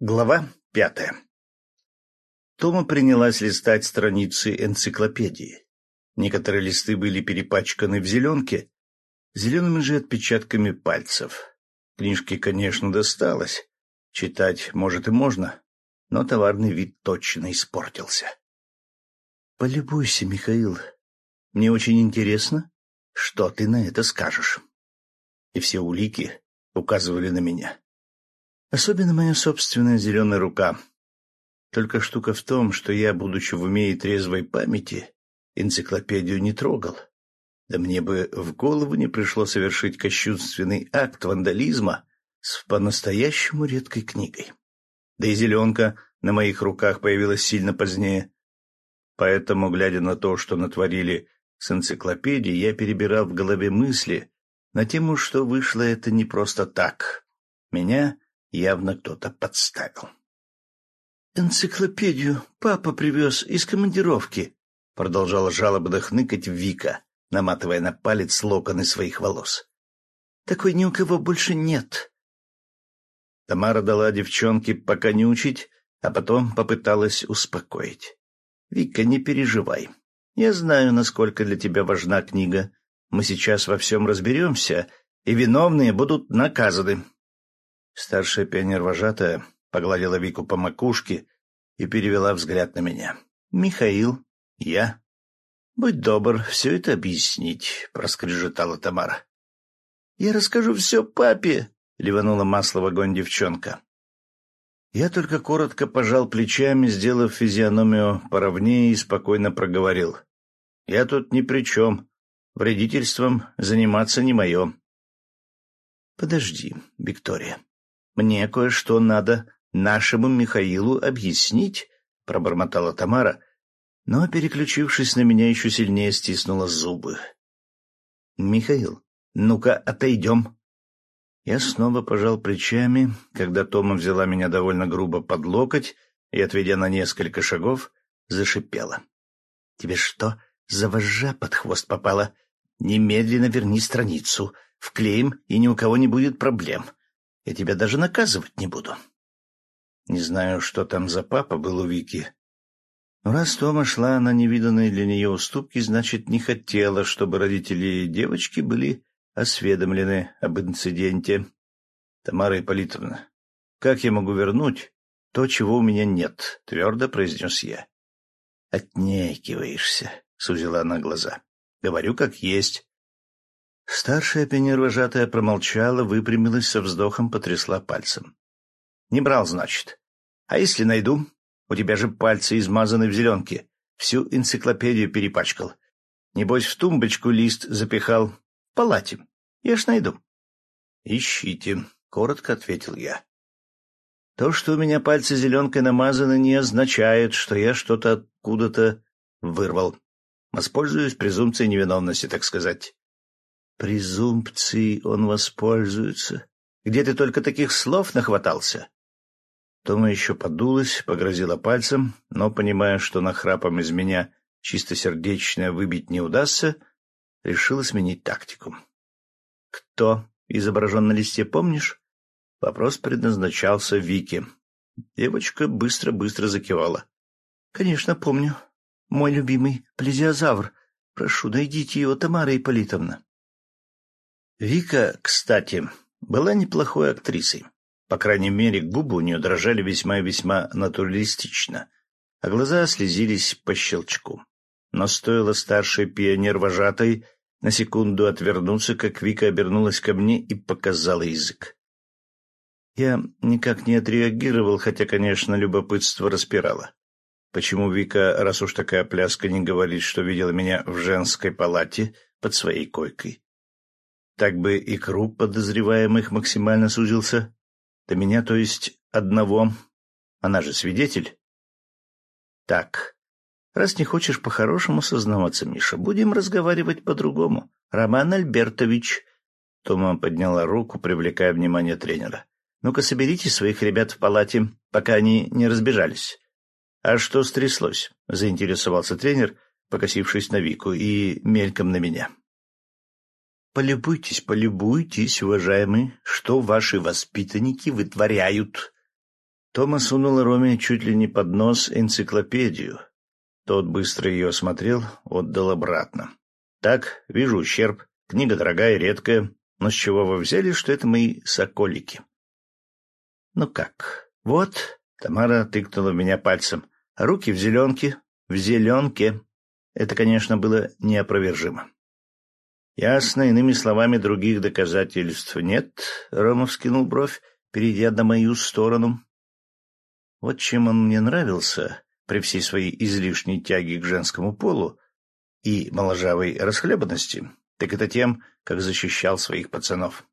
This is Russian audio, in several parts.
Глава пятая Тома принялась листать страницы энциклопедии. Некоторые листы были перепачканы в зеленке, зелеными же отпечатками пальцев. Книжке, конечно, досталось. Читать, может, и можно, но товарный вид точно испортился. «Полюбуйся, Михаил. Мне очень интересно, что ты на это скажешь». И все улики указывали на меня. Особенно моя собственная зеленая рука. Только штука в том, что я, будучи в уме и трезвой памяти, энциклопедию не трогал. Да мне бы в голову не пришло совершить кощунственный акт вандализма с по-настоящему редкой книгой. Да и зеленка на моих руках появилась сильно позднее. Поэтому, глядя на то, что натворили с энциклопедией, я перебирал в голове мысли на тему, что вышло это не просто так. Меня Явно кто-то подставил. «Энциклопедию папа привез из командировки», — продолжала жалобно хныкать Вика, наматывая на палец локоны своих волос. «Такой ни у кого больше нет». Тамара дала девчонке учить, а потом попыталась успокоить. «Вика, не переживай. Я знаю, насколько для тебя важна книга. Мы сейчас во всем разберемся, и виновные будут наказаны. Старшая пионер-вожатая погладила Вику по макушке и перевела взгляд на меня. «Михаил, я?» «Будь добр, все это объяснить», — проскрежетала Тамара. «Я расскажу все папе», — ливанула масло в огонь девчонка. Я только коротко пожал плечами, сделав физиономию поровнее и спокойно проговорил. «Я тут ни при чем. Вредительством заниматься не мое». «Подожди, Виктория», мне кое-что надо нашему Михаилу объяснить, — пробормотала Тамара, но, переключившись на меня, еще сильнее стиснула зубы. — Михаил, ну-ка, отойдем. Я снова пожал плечами, когда Тома взяла меня довольно грубо под локоть и, отведя на несколько шагов, зашипела. — Тебе что, за вожжа под хвост попало? Немедленно верни страницу, вклеим, и ни у кого не будет проблем. — я тебя даже наказывать не буду. Не знаю, что там за папа был у Вики. Но раз Тома шла на невиданные для нее уступки, значит, не хотела, чтобы родители девочки были осведомлены об инциденте. Тамара Ипполитовна, как я могу вернуть то, чего у меня нет? — твердо произнес я. — Отнекиваешься, — сузила она глаза. — Говорю, как есть. Старшая пионер-вожатая промолчала, выпрямилась со вздохом, потрясла пальцем. — Не брал, значит. А если найду? У тебя же пальцы измазаны в зеленке. Всю энциклопедию перепачкал. Небось, в тумбочку лист запихал. Палате. Я ж найду. — Ищите, — коротко ответил я. То, что у меня пальцы зеленкой намазаны, не означает, что я что-то откуда-то вырвал. Воспользуюсь презумпцией невиновности, так сказать. Презумпцией он воспользуется. Где ты только таких слов нахватался? Тома еще подулась, погрозила пальцем, но, понимая, что нахрапом из меня чистосердечное выбить не удастся, решила сменить тактику. «Кто изображен на листе, помнишь?» Вопрос предназначался Вике. Девочка быстро-быстро закивала. «Конечно, помню. Мой любимый плезиозавр. Прошу, найдите его, Тамара Ипполитовна». Вика, кстати, была неплохой актрисой. По крайней мере, губы у нее дрожали весьма и весьма натуралистично, а глаза слезились по щелчку. Но стоило старшей пионер-вожатой на секунду отвернуться, как Вика обернулась ко мне и показала язык. Я никак не отреагировал, хотя, конечно, любопытство распирало. Почему Вика, раз уж такая пляска, не говорит, что видела меня в женской палате под своей койкой? Так бы и круг подозреваемых максимально сузился. До меня, то есть, одного. Она же свидетель. Так, раз не хочешь по-хорошему сознаваться, Миша, будем разговаривать по-другому. Роман Альбертович. Тома подняла руку, привлекая внимание тренера. Ну-ка, соберите своих ребят в палате, пока они не разбежались. А что стряслось? Заинтересовался тренер, покосившись на Вику и мельком на меня. Полюбуйтесь, полюбуйтесь, уважаемые, что ваши воспитанники вытворяют. Тома сунула Роме чуть ли не под нос энциклопедию. Тот быстро ее осмотрел, отдал обратно. «Так, вижу ущерб. Книга дорогая, редкая. Но с чего вы взяли, что это мои соколики?» «Ну как? Вот...» — Тамара тыкнула меня пальцем. «Руки в зеленке. В зеленке». Это, конечно, было неопровержимо. «Ясно, иными словами, других доказательств нет», — Рома вскинул бровь, перейдя на мою сторону. Вот чем он мне нравился при всей своей излишней тяге к женскому полу и моложавой расхлебанности, так это тем, как защищал своих пацанов.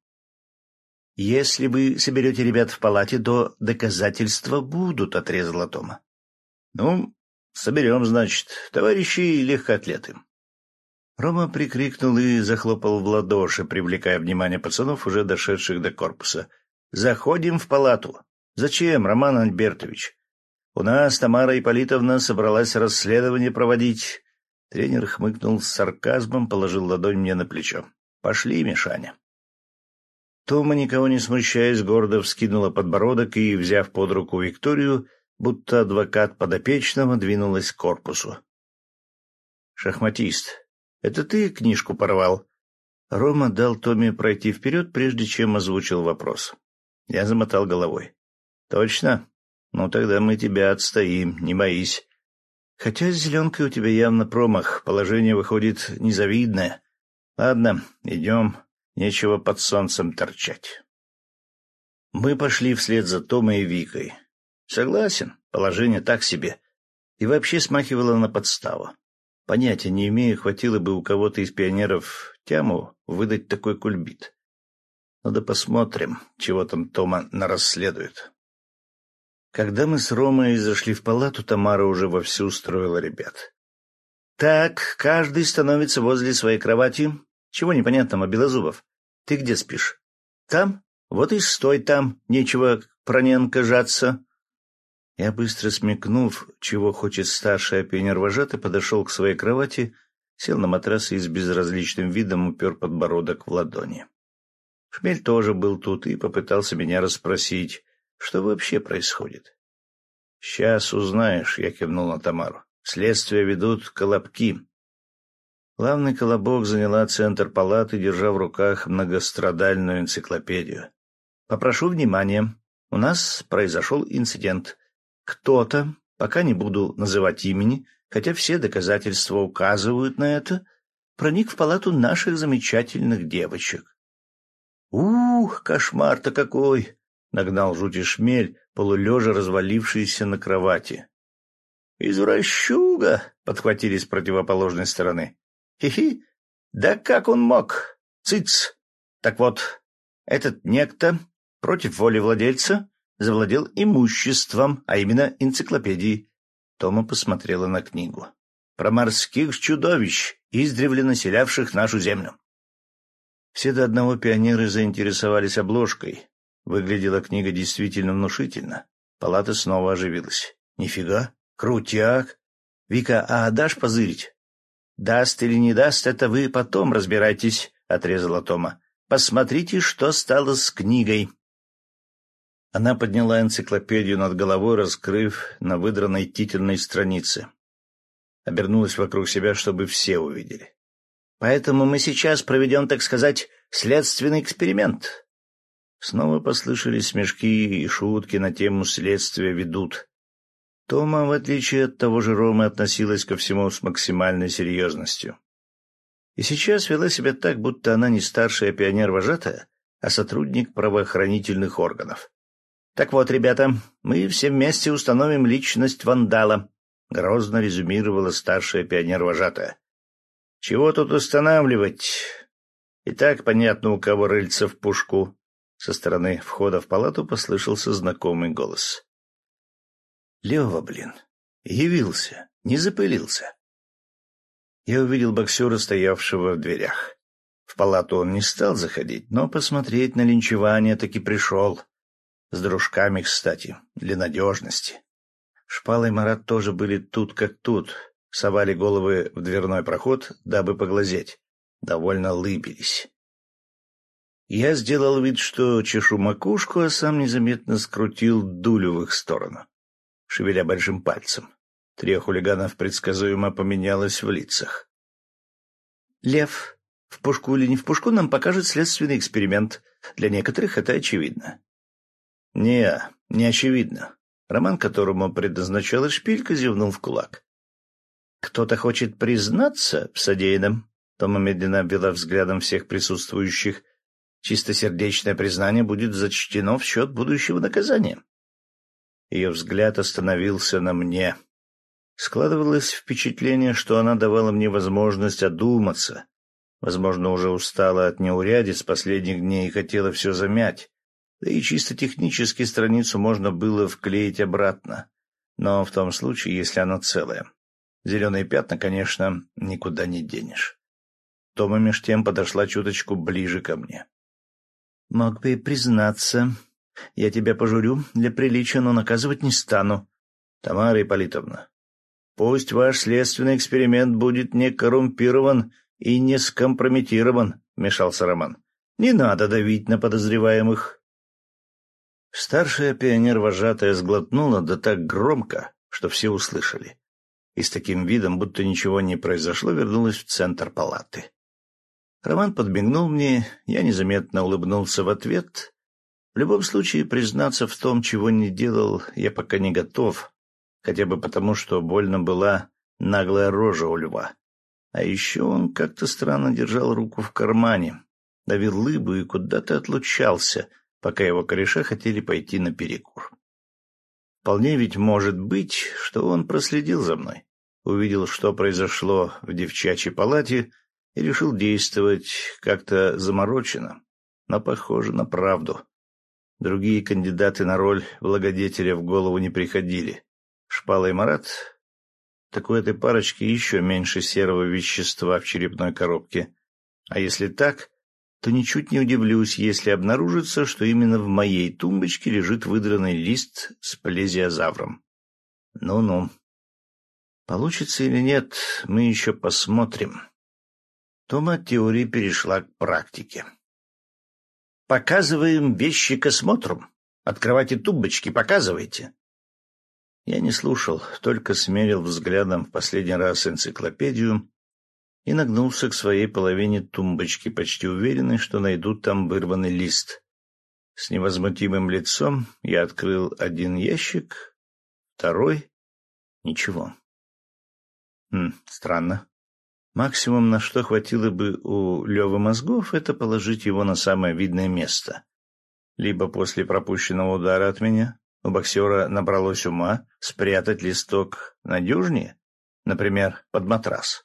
«Если вы соберете ребят в палате, то доказательства будут», — отрезала Тома. «Ну, соберем, значит, товарищи легкоатлеты. Рома прикрикнул и захлопал в ладоши, привлекая внимание пацанов, уже дошедших до корпуса. «Заходим в палату. Зачем, Роман Альбертович? У нас Тамара Ипполитовна собралась расследование проводить». Тренер хмыкнул с сарказмом, положил ладонь мне на плечо. «Пошли, Мишаня». Тома, никого не смущаясь, гордо вскинула подбородок и, взяв под руку Викторию, будто адвокат подопечного, двинулась к корпусу. «Шахматист, это ты книжку порвал?» Рома дал Томе пройти вперед, прежде чем озвучил вопрос. Я замотал головой. «Точно? Ну тогда мы тебя отстоим, не боись. Хотя с зеленкой у тебя явно промах, положение выходит незавидное. Ладно, идем, нечего под солнцем торчать». Мы пошли вслед за Томой и Викой. Согласен, положение так себе. И вообще смахивало на подставу. Понятия не имею, хватило бы у кого-то из пионеров тяму выдать такой кульбит. Ну да посмотрим, чего там Тома нарасследует. Когда мы с Ромой зашли в палату, Тамара уже вовсю устроила ребят. «Так, каждый становится возле своей кровати. Чего непонятного, Белозубов? Ты где спишь? Там? Вот и стой там, нечего проненко жаться. Я, быстро смекнув, чего хочет старший пионер-вожатый, подошел к своей кровати, сел на матрас и с безразличным видом упер подбородок в ладони. Шмель тоже был тут и попытался меня расспросить, что вообще происходит. — Сейчас узнаешь, — я кивнул на Тамару. — Следствие ведут колобки. Главный колобок заняла центр палаты, держа в руках многострадальную энциклопедию. — Попрошу внимания. У нас произошел инцидент. Кто-то, пока не буду называть имени, хотя все доказательства указывают на это, проник в палату наших замечательных девочек. «Ух, кошмар-то какой!» — нагнал жути шмель, полулежа развалившийся на кровати. «Извращуга!» — подхватили с противоположной стороны. «Хи-хи! Да как он мог? Цыц! Так вот, этот некто против воли владельца завладел имуществом, а именно энциклопедией. Тома посмотрела на книгу. Про морских чудовищ, издревле населявших нашу землю. Все до одного пионеры заинтересовались обложкой. Выглядела книга действительно внушительно. Палата снова оживилась. «Нифига! Крутяк! Вика, а дашь позырить?» «Даст или не даст, это вы потом разбирайтесь», — отрезала Тома. «Посмотрите, что стало с книгой». Она подняла энциклопедию над головой, раскрыв на выдранной титульной странице. Обернулась вокруг себя, чтобы все увидели. «Поэтому мы сейчас проведем, так сказать, следственный эксперимент». Снова послышались смешки и шутки на тему «следствия ведут». Тома, в отличие от того же Ромы, относилась ко всему с максимальной серьезностью. И сейчас вела себя так, будто она не старшая пионер-вожатая, а сотрудник правоохранительных органов. Так вот, ребята, мы все вместе установим личность вандала, — грозно резюмировала старшая пионер-вожатая. — Чего тут устанавливать? И так понятно, у кого рыльца в пушку. Со стороны входа в палату послышался знакомый голос. — Лева, блин, явился, не запылился. Я увидел боксера, стоявшего в дверях. В палату он не стал заходить, но посмотреть на линчевание таки пришел. С дружками, кстати, для надежности. Шпала и Марат тоже были тут как тут, совали головы в дверной проход, дабы поглазеть. Довольно лыбились. Я сделал вид, что чешу макушку, а сам незаметно скрутил дулю в их сторону, шевеля большим пальцем. Три хулиганов предсказуемо поменялось в лицах. «Лев, в пушку или не в пушку нам покажет следственный эксперимент. Для некоторых это очевидно». «Не, не очевидно». Роман, которому предназначалась шпилька, зевнул в кулак. «Кто-то хочет признаться в содеянном?» Тома медленно обвела взглядом всех присутствующих. «Чистосердечное признание будет зачтено в счет будущего наказания». Ее взгляд остановился на мне. Складывалось впечатление, что она давала мне возможность одуматься. Возможно, уже устала от неурядиц последних дней и хотела все замять. Да и чисто технически страницу можно было вклеить обратно. Но в том случае, если она целая. Зеленые пятна, конечно, никуда не денешь. Тома меж тем подошла чуточку ближе ко мне. — Мог бы и признаться. Я тебя пожурю для приличия, но наказывать не стану. — Тамара Ипполитовна, пусть ваш следственный эксперимент будет не коррумпирован и не скомпрометирован, — вмешался Роман. — Не надо давить на подозреваемых. Старшая пионер-вожатая сглотнула да так громко, что все услышали. И с таким видом, будто ничего не произошло, вернулась в центр палаты. Роман подмигнул мне, я незаметно улыбнулся в ответ. В любом случае, признаться в том, чего не делал, я пока не готов, хотя бы потому, что больно была наглая рожа у льва. А еще он как-то странно держал руку в кармане, давил лыбу и куда-то отлучался — пока его кореша хотели пойти на перекур. Вполне ведь может быть, что он проследил за мной, увидел, что произошло в девчачьей палате, и решил действовать как-то заморочено, но похоже на правду. Другие кандидаты на роль благодетеля в голову не приходили. Шпала и Марат так у этой парочки еще меньше серого вещества в черепной коробке. А если так, то ничуть не удивлюсь, если обнаружится, что именно в моей тумбочке лежит выдранный лист с плезиозавром. Ну-ну. Получится или нет, мы еще посмотрим. Тома от теории перешла к практике. «Показываем вещи к осмотру. Открывайте тумбочки, показывайте». Я не слушал, только смерил взглядом в последний раз энциклопедию и нагнулся к своей половине тумбочки, почти уверенный, что найдут там вырванный лист. С невозмутимым лицом я открыл один ящик, второй — ничего. Хм, странно. Максимум, на что хватило бы у Левы мозгов, это положить его на самое видное место. Либо после пропущенного удара от меня у боксера набралось ума спрятать листок надежнее, например, под матрас.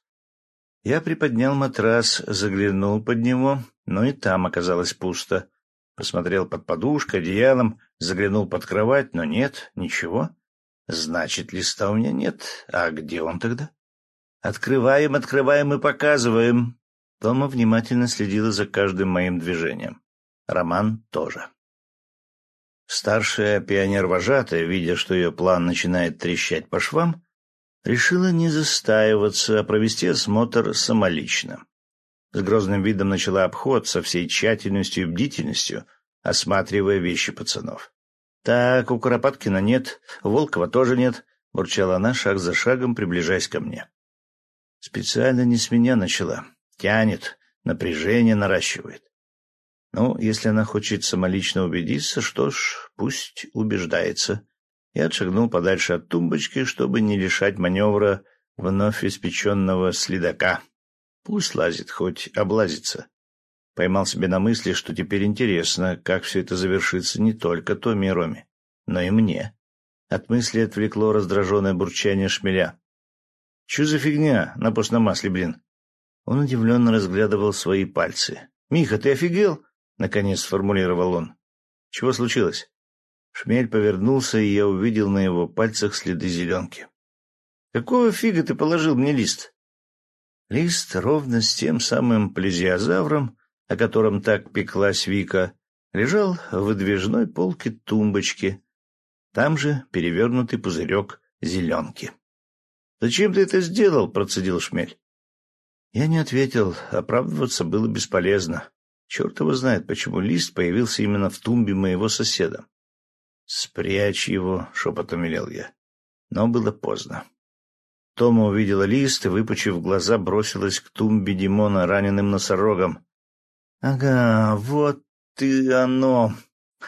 Я приподнял матрас, заглянул под него, но и там оказалось пусто. Посмотрел под подушкой, одеялом, заглянул под кровать, но нет, ничего. Значит, листа у меня нет. А где он тогда? Открываем, открываем и показываем. Тома внимательно следила за каждым моим движением. Роман тоже. Старшая пионер-вожатая, видя, что ее план начинает трещать по швам, решила не застаиваться, а провести осмотр самолично. С грозным видом начала обход со всей тщательностью и бдительностью, осматривая вещи пацанов. «Так, у Куропаткина нет, у Волкова тоже нет», — бурчала она, шаг за шагом, приближаясь ко мне. Специально не с меня начала. Тянет, напряжение наращивает. Ну, если она хочет самолично убедиться, что ж, пусть убеждается. Я отшагнул подальше от тумбочки, чтобы не лишать маневра вновь испеченного следака. Пусть лазит, хоть облазится. Поймал себе на мысли, что теперь интересно, как все это завершится не только Томи и Роме, но и мне. От мысли отвлекло раздраженное бурчание шмеля. — Че за фигня на постном масле, блин? Он удивленно разглядывал свои пальцы. — Миха, ты офигел? — наконец сформулировал он. — Чего случилось? Шмель повернулся, и я увидел на его пальцах следы зеленки. — Какого фига ты положил мне лист? Лист ровно с тем самым плезиозавром, о котором так пеклась Вика, лежал в выдвижной полке тумбочки. Там же перевернутый пузырек зеленки. — Зачем ты это сделал? — процедил Шмель. Я не ответил, оправдываться было бесполезно. Черт его знает, почему лист появился именно в тумбе моего соседа. «Спрячь его», — шепотом велел я. Но было поздно. Тома увидела лист и, выпучив глаза, бросилась к тумбе Димона раненым носорогом. — Ага, вот ты оно.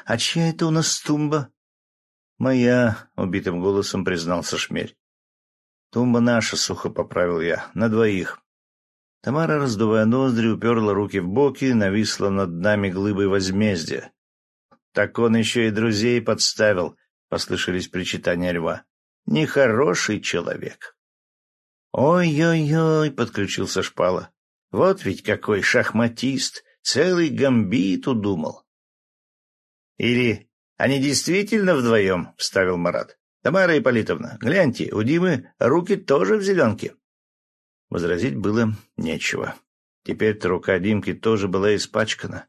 А чья это у нас тумба? — Моя, — убитым голосом признался Шмель. — Тумба наша, — сухо поправил я, — на двоих. Тамара, раздувая ноздри, уперла руки в боки, нависла над нами глыбой возмездия. — Так он еще и друзей подставил, — послышались причитания льва. — Нехороший человек. «Ой-ой-ой!» — подключился Шпала. «Вот ведь какой шахматист! Целый гамбит удумал!» «Или они действительно вдвоем?» — вставил Марат. «Тамара Ипполитовна, гляньте, у Димы руки тоже в зеленке». Возразить было нечего. Теперь-то рука Димки тоже была испачкана.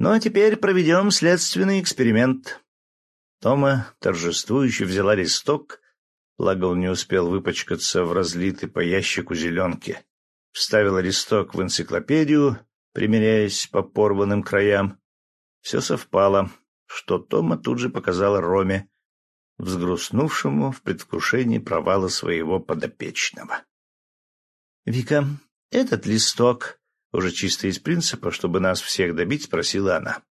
«Ну а теперь проведем следственный эксперимент». Тома торжествующе взяла листок Благо он не успел выпачкаться в разлитой по ящику зеленке. Вставила листок в энциклопедию, примеряясь по порванным краям. Все совпало, что Тома тут же показала Роме, взгрустнувшему в предвкушении провала своего подопечного. — Вика, этот листок, уже чисто из принципа, чтобы нас всех добить, спросила она.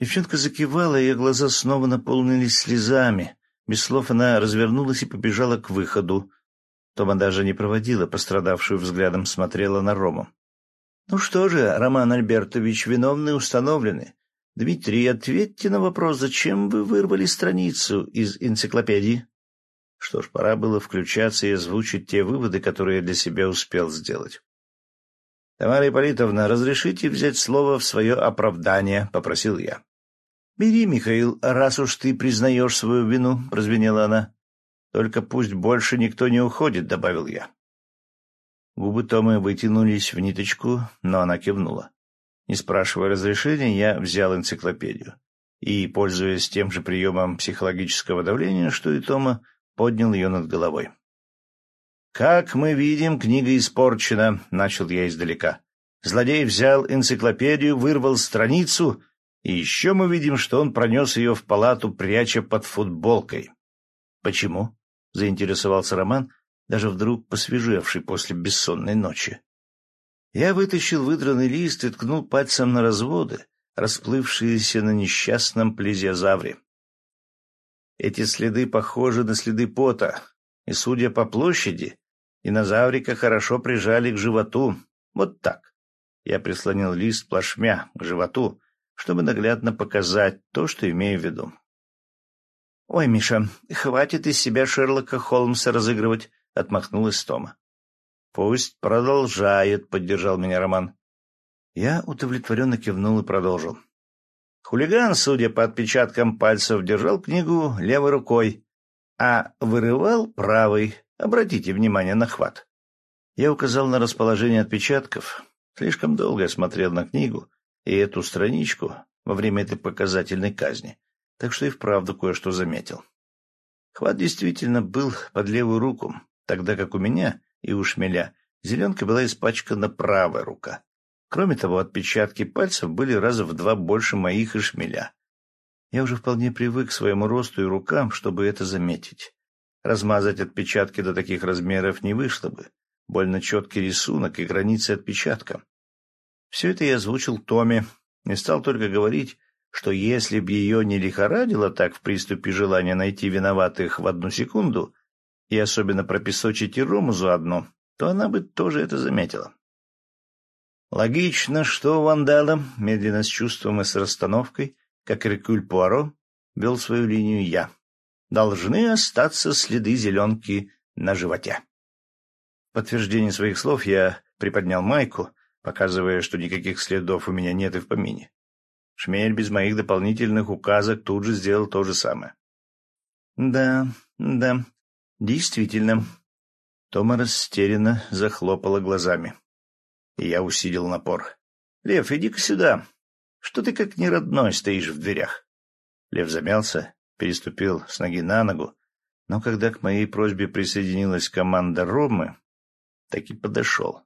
Девчонка закивала, ее глаза снова наполнились слезами. Без слов она развернулась и побежала к выходу. Тома даже не проводила пострадавшую взглядом, смотрела на Рому. — Ну что же, Роман Альбертович, виновные установлены. Дмитрий, ответьте на вопрос, зачем вы вырвали страницу из энциклопедии? Что ж, пора было включаться и озвучить те выводы, которые я для себя успел сделать. — Тамара Ипполитовна, разрешите взять слово в свое оправдание, — попросил я. «Бери, Михаил, раз уж ты признаешь свою вину», — прозвенела она. «Только пусть больше никто не уходит», — добавил я. Губы Томы вытянулись в ниточку, но она кивнула. Не спрашивая разрешения, я взял энциклопедию и, пользуясь тем же приемом психологического давления, что и Тома, поднял ее над головой. «Как мы видим, книга испорчена», — начал я издалека. Злодей взял энциклопедию, вырвал страницу и еще мы видим, что он пронес ее в палату, пряча под футболкой. — Почему? — заинтересовался Роман, даже вдруг посвежевший после бессонной ночи. Я вытащил выдранный лист и ткнул пальцем на разводы, расплывшиеся на несчастном плезиозавре. Эти следы похожи на следы пота, и, судя по площади, динозаврика хорошо прижали к животу. Вот так. Я прислонил лист плашмя к животу, чтобы наглядно показать то, что имею в виду. — Ой, Миша, хватит из себя Шерлока Холмса разыгрывать, — отмахнулась Тома. — Пусть продолжает, — поддержал меня Роман. Я удовлетворенно кивнул и продолжил. Хулиган, судя по отпечаткам пальцев, держал книгу левой рукой, а вырывал правой. Обратите внимание на хват. Я указал на расположение отпечатков. Слишком долго я смотрел на книгу, и эту страничку во время этой показательной казни, так что и вправду кое-что заметил. Хват действительно был под левую руку, тогда как у меня и у шмеля зеленка была испачкана правая рука. Кроме того, отпечатки пальцев были раза в два больше моих и шмеля. Я уже вполне привык к своему росту и рукам, чтобы это заметить. Размазать отпечатки до таких размеров не вышло бы. Больно четкий рисунок и границы отпечатка. Все это я озвучил Томе и стал только говорить, что если б ее не лихорадило так в приступе желания найти виноватых в одну секунду, и особенно пропесочить и Рому заодно, то она бы тоже это заметила. Логично, что вандала, медленно с чувством и с расстановкой, как Рекуль Пуаро, вел свою линию я. Должны остаться следы зеленки на животе. В подтверждение своих слов я приподнял майку, показывая, что никаких следов у меня нет и в помине. Шмель без моих дополнительных указок тут же сделал то же самое. «Да, да, действительно». Тома растерянно захлопала глазами. И я усилил напор. «Лев, иди-ка сюда. Что ты как неродной стоишь в дверях?» Лев замялся, переступил с ноги на ногу, но когда к моей просьбе присоединилась команда Ромы, так и подошел.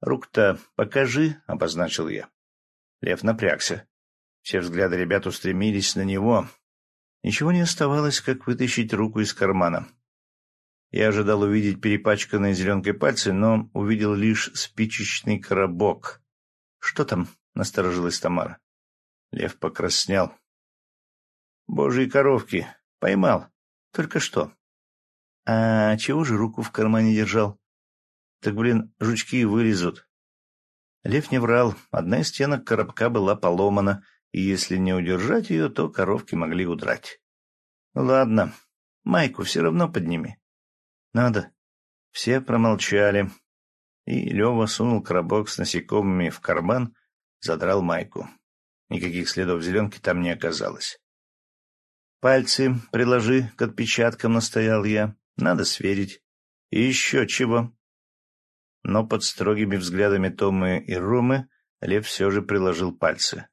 Рук-то покажи, — обозначил я. Лев напрягся. Все взгляды ребят устремились на него. Ничего не оставалось, как вытащить руку из кармана. Я ожидал увидеть перепачканные зеленкой пальцы, но увидел лишь спичечный коробок. — Что там? — насторожилась Тамара. Лев покраснел. — Божьи коровки. Поймал. Только что. — А чего же руку в кармане держал? — Так, блин, жучки вылезут. Лев не врал. Одна из стенок коробка была поломана, и если не удержать ее, то коровки могли удрать. — Ладно, майку все равно подними. — Надо. Все промолчали, и Лева сунул коробок с насекомыми в карман, задрал майку. Никаких следов зеленки там не оказалось. «Пальцы приложи к отпечаткам», — настоял я. «Надо сверить. И еще чего». Но под строгими взглядами Томы и Ромы Лев все же приложил пальцы.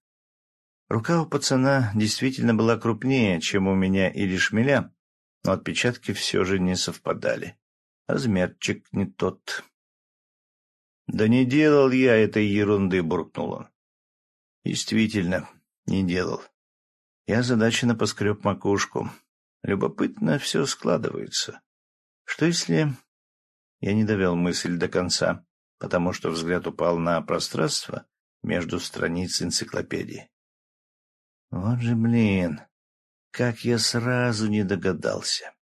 Рука у пацана действительно была крупнее, чем у меня или шмеля, но отпечатки все же не совпадали. Размерчик не тот. «Да не делал я этой ерунды», — буркнул он. «Действительно, не делал. Я задаченно поскреб макушку. Любопытно все складывается. Что если...» Я не довел мысль до конца, потому что взгляд упал на пространство между страниц энциклопедии. Вот же блин, как я сразу не догадался.